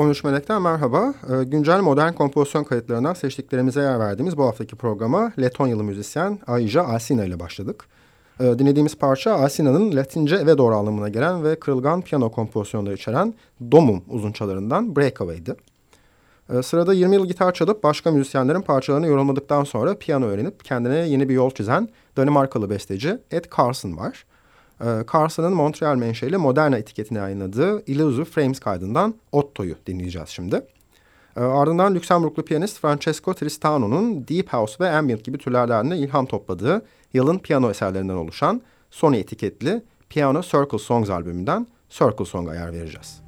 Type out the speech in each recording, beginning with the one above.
13 Melek'ten merhaba. Ee, güncel modern kompozisyon kayıtlarından seçtiklerimize yer verdiğimiz bu haftaki programa Letonyalı müzisyen Aija Alsina ile başladık. Ee, dinlediğimiz parça Alsina'nın Latince eve doğru anlamına gelen ve kırılgan piyano kompozisyonları içeren Domum uzunçalarından Breakaway'di. Ee, sırada 20 yıl gitar çalıp başka müzisyenlerin parçalarını yorumladıktan sonra piyano öğrenip kendine yeni bir yol çizen Danimarkalı besteci Ed Carson var. Ee, Carson'ın Montreal menşeli Moderna etiketini yayınladığı Illusive Frames kaydından Otto'yu dinleyeceğiz şimdi. Ee, ardından Lüksemburglu piyanist Francesco Tristano'nun Deep House ve Ambient gibi türlerden ilham topladığı yılın piyano eserlerinden oluşan Sony etiketli Piano Circle Songs albümünden Circle Song'a yer vereceğiz.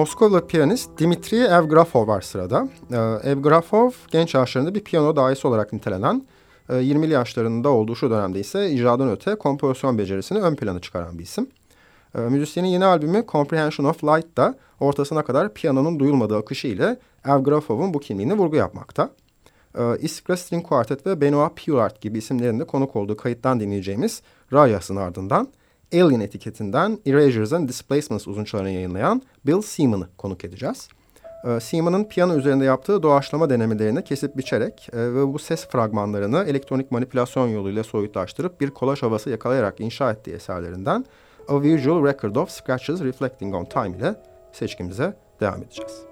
Moskovalı piyanist Dimitri Evgrafov var sırada. Ee, Evgrafov genç yaşlarında bir piyano dahisi olarak nitelenen, 20'li e, yaşlarında olduğu şu dönemde ise icradan öte kompozisyon becerisini ön plana çıkaran bir isim. Ee, müzisyenin yeni albümü Comprehension of Light da ortasına kadar piyanonun duyulmadığı akışı ile Evgrafov'un bu kimliğini vurgu yapmakta. Ee, Iskra String Quartet ve Benoit Purart gibi isimlerinde konuk olduğu kayıttan dinleyeceğimiz Rayas'ın ardından Alien etiketinden Erasures and Displacements uzunçalarını yayınlayan Bill Seaman'ı konuk edeceğiz. Ee, Seaman'ın piyano üzerinde yaptığı doğaçlama denemelerini kesip biçerek e, ve bu ses fragmanlarını elektronik manipülasyon yoluyla soyutlaştırıp bir kolaj havası yakalayarak inşa ettiği eserlerinden A Visual Record of Scratches Reflecting on Time ile seçkimize devam edeceğiz.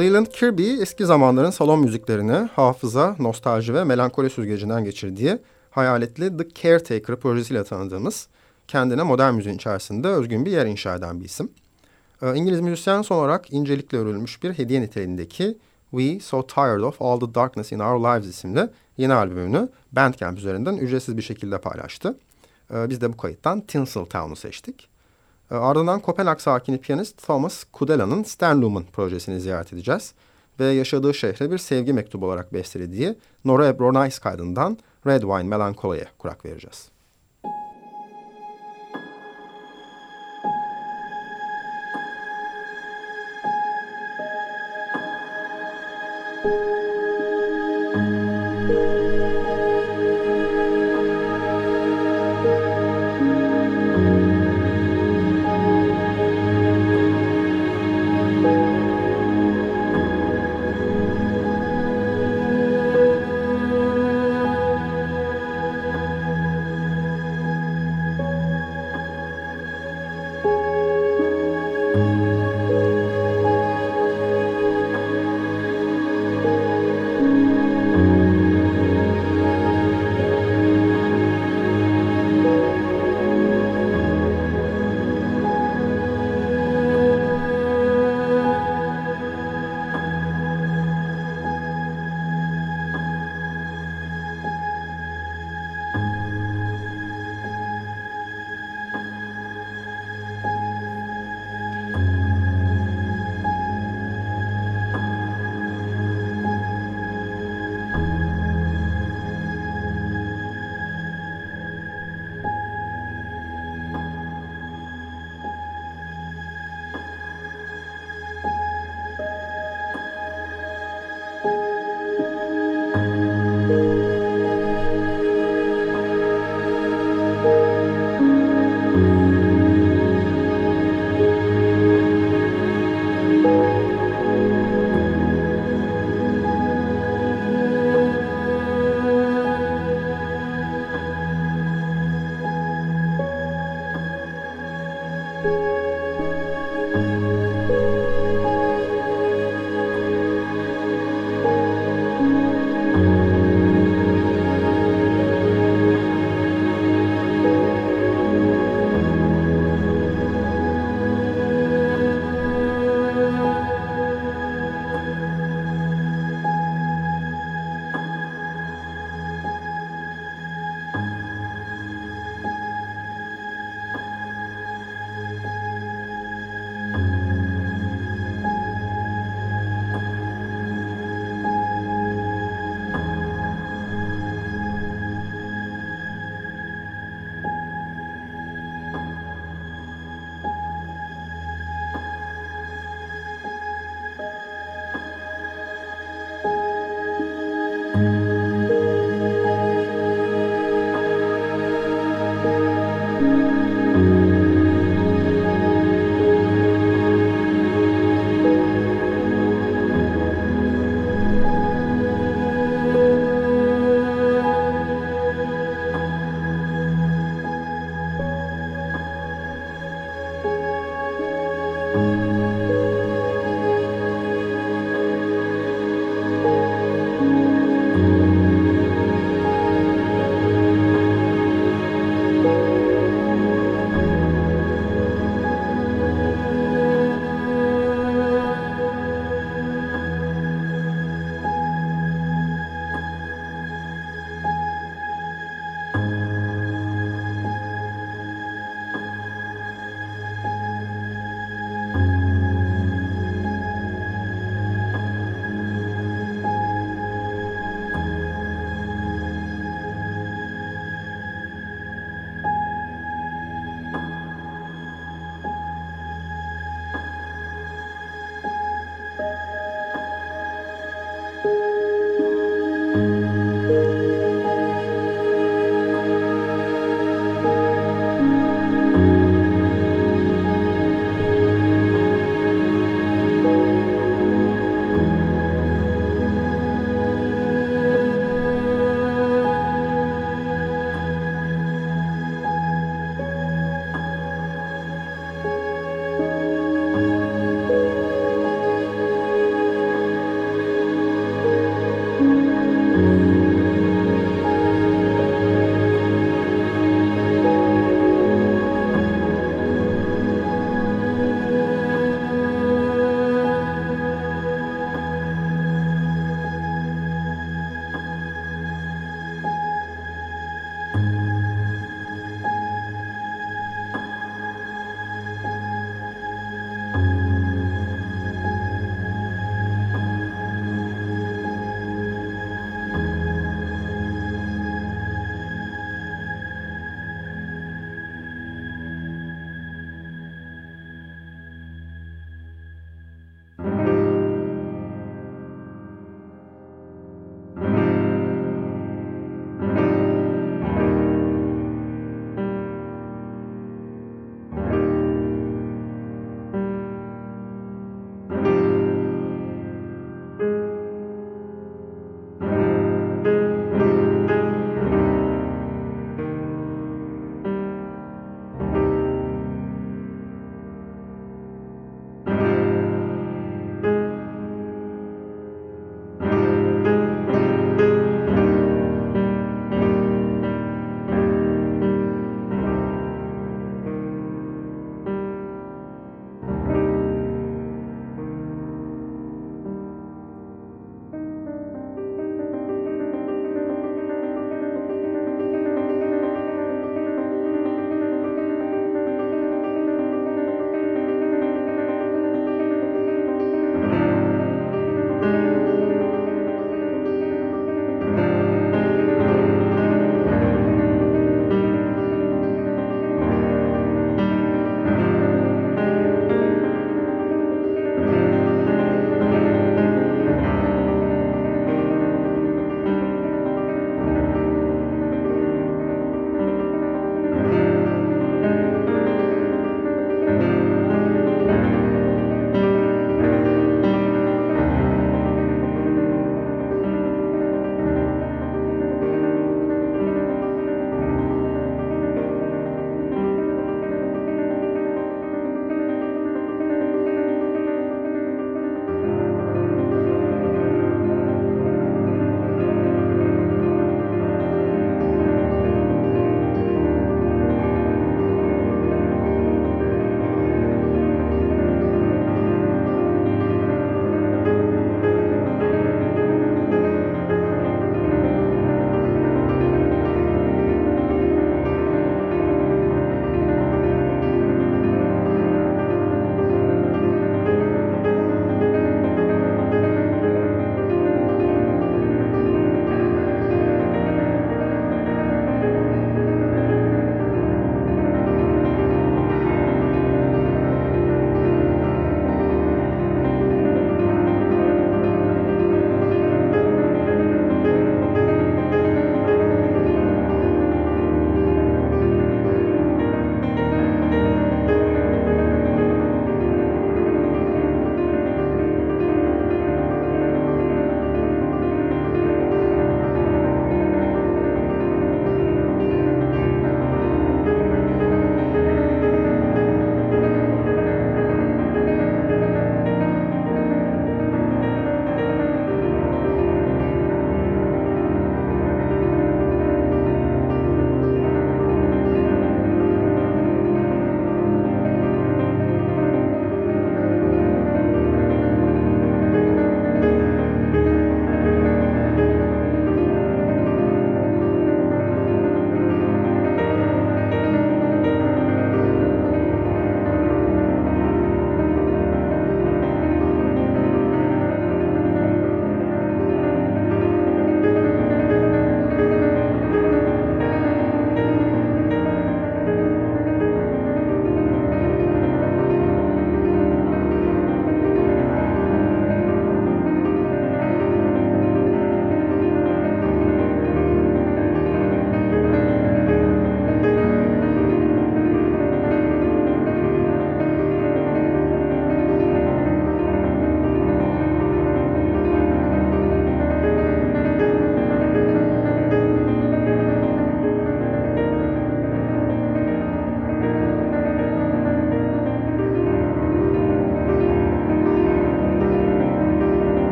Leland Kirby eski zamanların salon müziklerini hafıza, nostalji ve melankoli süzgecinden geçirdiği hayaletli The Caretaker projesiyle tanıdığımız kendine modern müziğin içerisinde özgün bir yer inşa eden bir isim. Ee, İngiliz müzisyen son olarak incelikle örülmüş bir hediye niteliğindeki We So Tired of All the Darkness in Our Lives isimli yeni albümünü Bandcamp üzerinden ücretsiz bir şekilde paylaştı. Ee, biz de bu kayıttan Tinseltown'u seçtik. Ee, ardından Kopenhag sakini piyanist Thomas Kudela'nın Sternlumen projesini ziyaret edeceğiz. Ve yaşadığı şehre bir sevgi mektubu olarak bestelediği Nora Ebronice kaydından Red Wine Melancholy'ye kurak vereceğiz.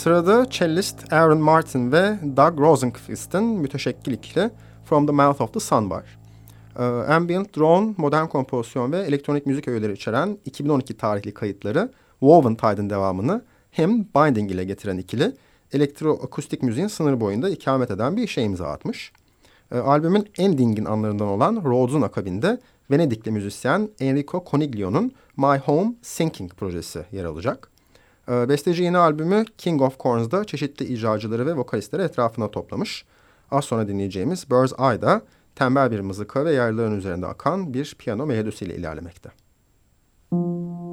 Sırada cellist Aaron Martin ve Doug Rosenquist'in müteşekkil ikili From the Mouth of the Sun var. Ee, ambient, drone, modern kompozisyon ve elektronik müzik öğeleri içeren 2012 tarihli kayıtları Woven Tide'ın devamını hem Binding ile getiren ikili elektroakustik müziğin sınır boyunda ikamet eden bir işe imza atmış. E, albümün en dingin anlarından olan Rhodes'un akabinde Venedikli müzisyen Enrico Coniglio'nun My Home Sinking projesi yer alacak. E, besteci yeni albümü King of Corns'da çeşitli icracıları ve vokalistleri etrafına toplamış. Az sonra dinleyeceğimiz Bird's Eye'da tembel bir mızıka ve yayların üzerinde akan bir piyano melodisiyle ilerlemekte. Müzik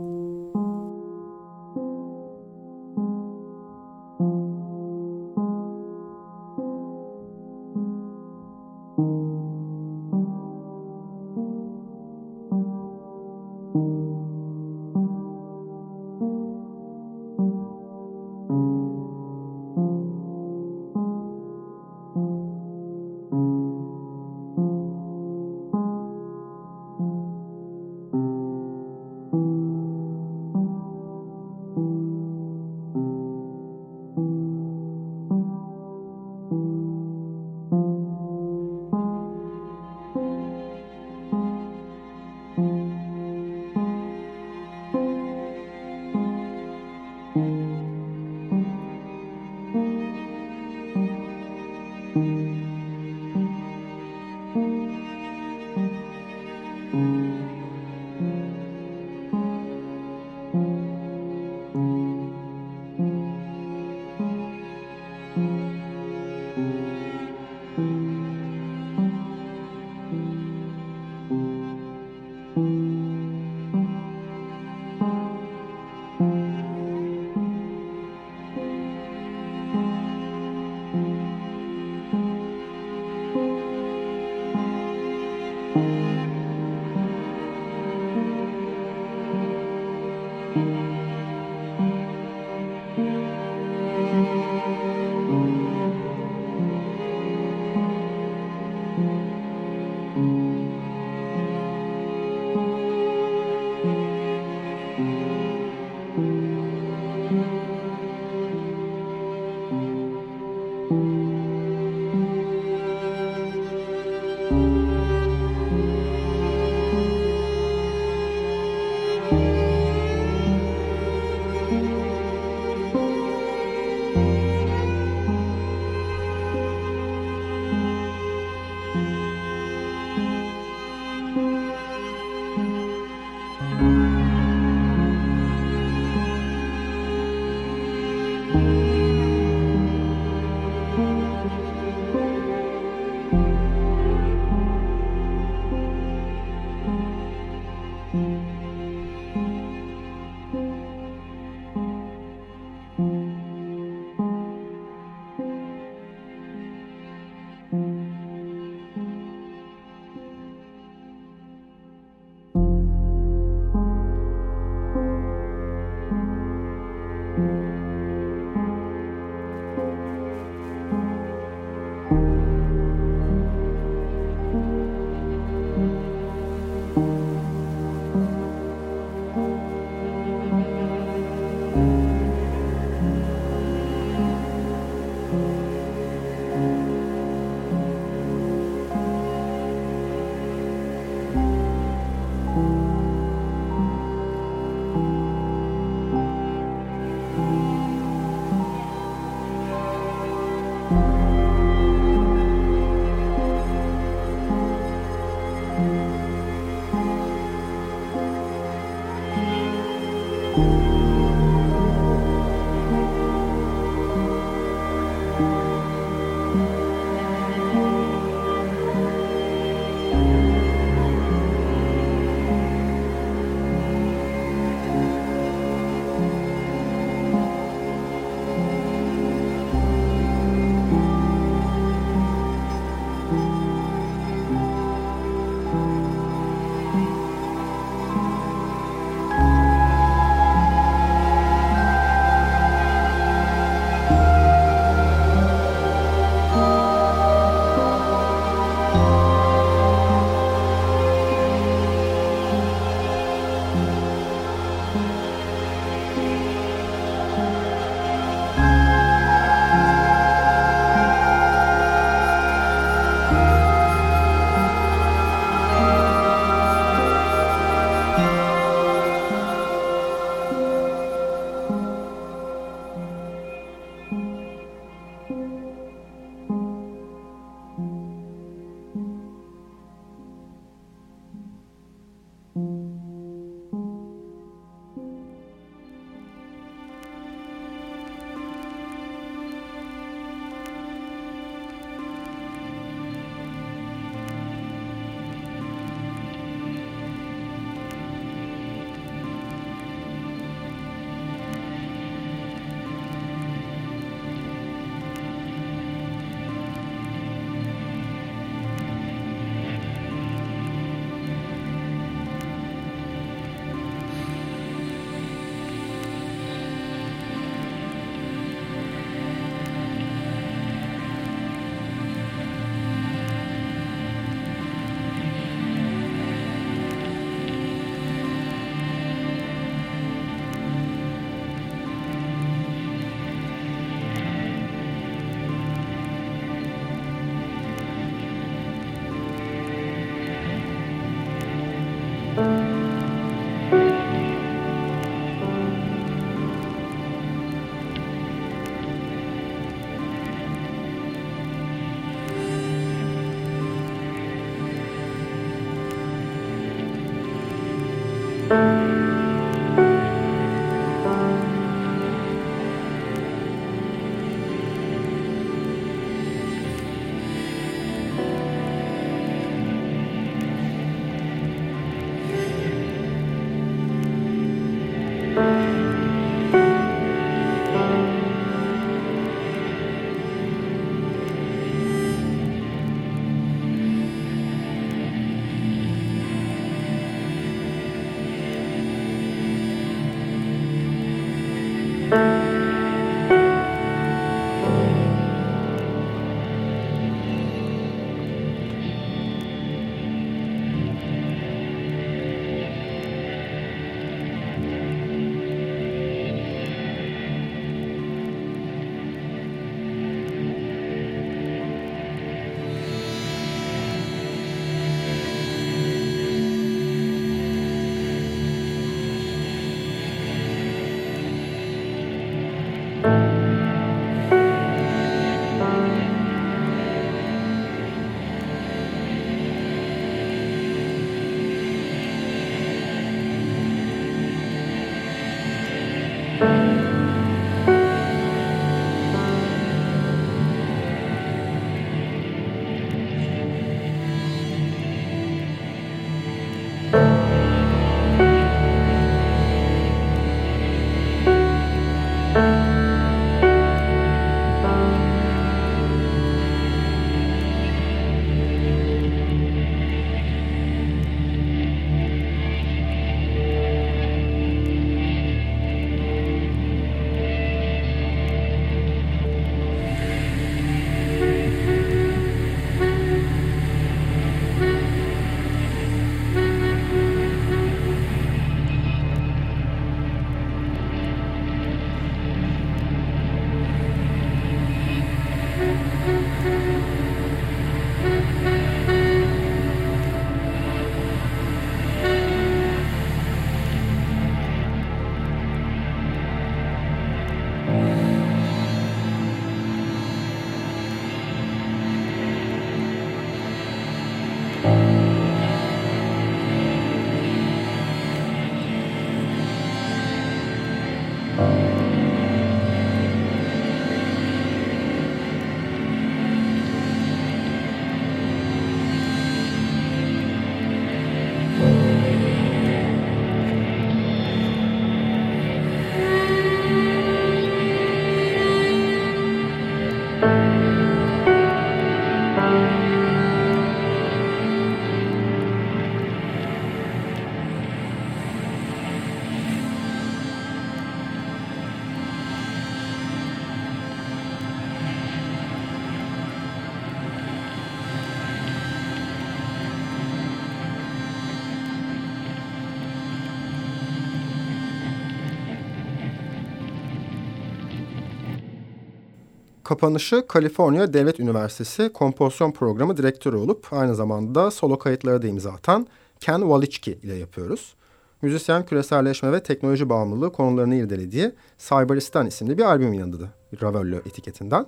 Kapanışı Kaliforniya Devlet Üniversitesi Kompozisyon Programı Direktörü olup aynı zamanda solo kayıtları da imza atan Ken Walichki ile yapıyoruz. Müzisyen küreselleşme ve teknoloji bağımlılığı konularını irdelediği Cyberistan isimli bir albüm yanındadı Ravello etiketinden.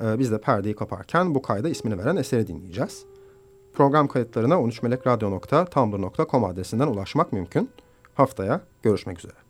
Ee, biz de perdeyi kaparken bu kayda ismini veren eseri dinleyeceğiz. Program kayıtlarına 13melekradyo.tumblr.com adresinden ulaşmak mümkün. Haftaya görüşmek üzere.